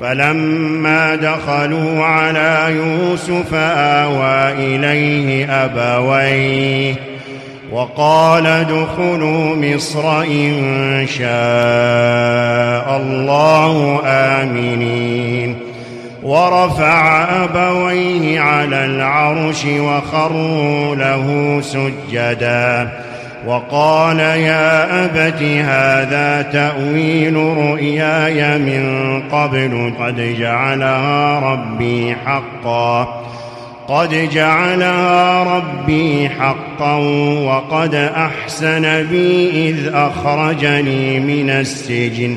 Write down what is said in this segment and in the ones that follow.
فلما دخلوا على يوسف آوى إليه أبويه وقال ادخلوا مصر إن شاء الله آمنين ورفع أبويه على العرش وخروا له سجداً وقال يا أبت هذا تأويل رؤياي من قبل قد جعلها ربي حقا قد جعلها ربي حقا وقد أحسن بي إذ أخرجني من السجن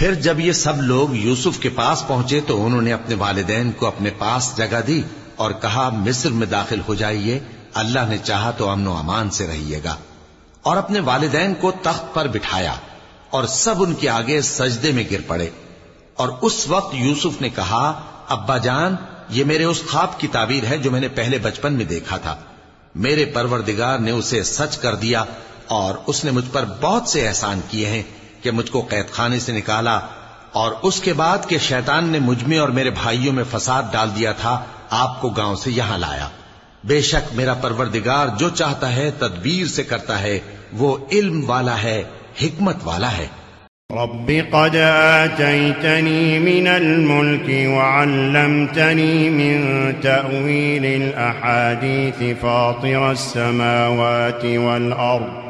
پھر جب یہ سب لوگ یوسف کے پاس پہنچے تو انہوں نے اپنے والدین کو اپنے پاس جگہ دی اور کہا، مصر میں داخل ہو جائیے، اللہ نے چاہا تو امن و امان سے رہیے گا۔ اور اپنے والدین کو تخت پر بٹھایا اور سب ان کے آگے سجدے میں گر پڑے۔ اور اس وقت یوسف نے کہا، ابا جان، یہ میرے اس خواب کی تعبیر ہے جو میں نے پہلے بچپن میں دیکھا تھا۔ میرے پروردگار نے اسے سچ کر دیا اور اس نے مجھ پر بہت سے احسان کیے ہیں۔ کہ مجھ کو قید خانے سے نکالا اور اس کے بعد کہ شیطان نے مجھ میں اور میرے بھائیوں میں فساد ڈال دیا تھا، آپ کو گاؤں سے یہاں لایا۔ بے شک میرا پروردگار جو چاہتا ہے، تدبیر سے کرتا ہے، وہ علم والا ہے، حکمت والا ہے۔ رب قد آتيتني من الملك وعلمتني من تأويل الأحاديث فاطر السماوات والأرض.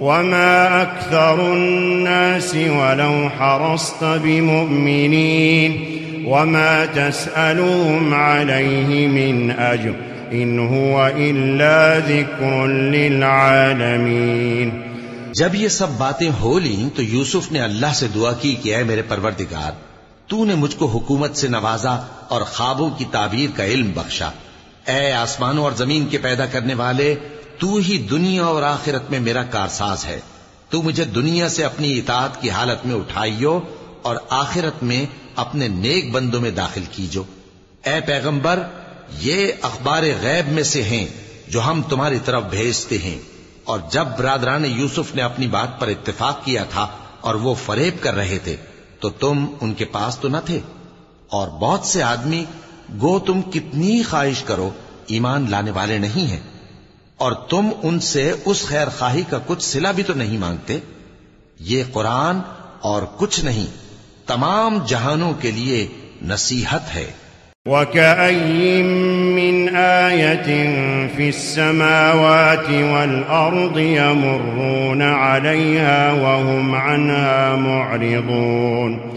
وما أكثر الناس ولو حرصت بمؤمنين وما تسألهم عليه من أجر إن هو إلا ذكر للعالمين جب یہ سب باتیں ہو لیں تو یوسف نے اللہ سے دعا کی کہ اے میرے پروردگار، تو نے مجھ کو حکومت سے نوازا اور خوابوں کی تعبیر کا علم بخشا۔ اے آسمانوں اور زمین کے پیدا کرنے والے تو ہی دنیا اور آخرت میں میرا کارساز ہے۔ تو مجھے دنیا سے اپنی اطاعت کی حالت میں اٹھائیو اور آخرت میں اپنے نیک بندوں میں داخل کیجو۔ اے پیغمبر، یہ اخبار غیب میں سے ہیں جو ہم تمہاری طرف بھیجتے ہیں۔ اور جب برادران یوسف نے اپنی بات پر اتفاق کیا تھا اور وہ فریب کر رہے تھے، تو تم ان کے پاس تو نہ تھے۔ اور بہت سے آدمی، گو تم کتنی خواہش کرو، ایمان لانے والے نہیں ہیں۔ اور تم ان سے اس خیر خواہی کا کچھ سلا بھی تو نہیں مانگتے؟ یہ قرآن اور کچھ نہیں، تمام جہانوں کے لیے نصیحت ہے۔ وَكَأَيِّن مِّنْ آيَةٍ فِي السَّمَاوَاتِ وَالْأَرْضِ يَمُرُّونَ عَلَيْهَا وَهُمْ عَنْهَا مُعْرِضُونَ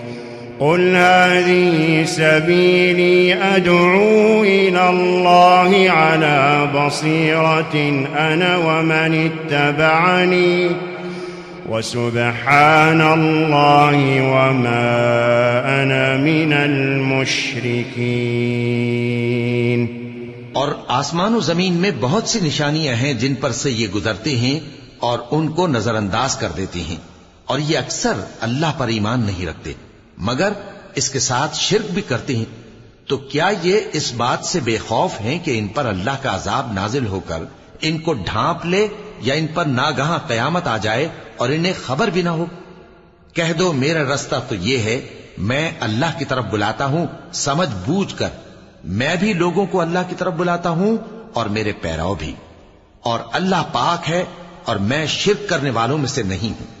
قل هذه سبيلي أدعو إلى الله على بصيرة أنا ومن اتبعني وسبحان الله وما أنا من المشركين. اور آسمان و زمین میں بہت سی نشانیاں ہیں جن پر سے یہ گزرتے ہیں اور ان کو نظر انداز کر دیتے ہیں اور یہ اکثر اللہ پر ایمان نہیں رکھتے۔ مگر اس کے ساتھ شرک بھی کرتے ہیں۔ تو کیا یہ اس بات سے بے خوف ہیں کہ ان پر اللہ کا عذاب نازل ہو کر ان کو ڈھانپ لے یا ان پر ناگہاں قیامت آ جائے اور انہیں خبر بھی نہ ہو؟ کہہ دو میرا رستہ تو یہ ہے، میں اللہ کی طرف بلاتا ہوں، سمجھ بوجھ کر میں بھی لوگوں کو اللہ کی طرف بلاتا ہوں اور میرے پیراؤ بھی۔ اور اللہ پاک ہے اور میں شرک کرنے والوں میں سے نہیں ہوں۔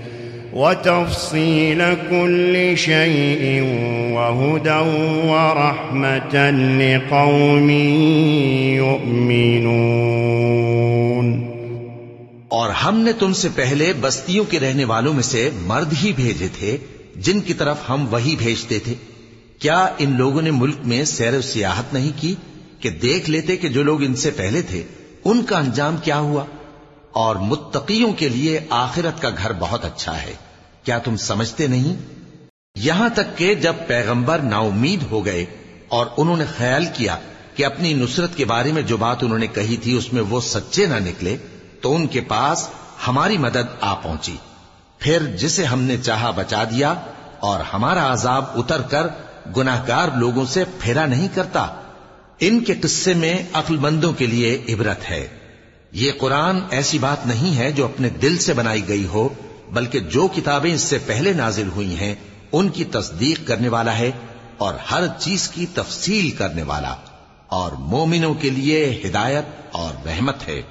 وتفصيل كل شيء وهدى ورحمة لقوم يؤمنون. اور ہم نے تم سے پہلے بستیوں کے رہنے والوں میں سے مرد ہی بھیجے تھے، جن کی طرف ہم وہی بھیجتے تھے۔ کیا ان لوگوں نے ملک میں سیر و سیاحت نہیں کی کہ دیکھ لیتے کہ جو لوگ ان سے پہلے تھے، ان کا انجام کیا ہوا؟ اور متقیوں کے لیے آخرت کا گھر بہت اچھا ہے۔ کیا تم سمجھتے نہیں؟ یہاں تک کہ جب پیغمبر نا امید ہو گئے اور انہوں نے خیال کیا کہ اپنی نصرت کے بارے میں جو بات انہوں نے کہی تھی اس میں وہ سچے نہ نکلے، تو ان کے پاس ہماری مدد آ پہنچی۔ پھر جسے ہم نے چاہا بچا دیا اور ہمارا عذاب اتر کر گناہگار لوگوں سے پھیرا نہیں کرتا۔ ان کے قصے میں عقل مندوں کے لیے عبرت ہے۔ یہ قرآن ایسی بات نہیں ہے جو اپنے دل سے بنائی گئی ہو، بلکہ جو کتابیں اس سے پہلے نازل ہوئی ہیں، ان کی تصدیق کرنے والا ہے اور ہر چیز کی تفصیل کرنے والا، اور مومنوں کے لیے ہدایت اور رحمت ہے۔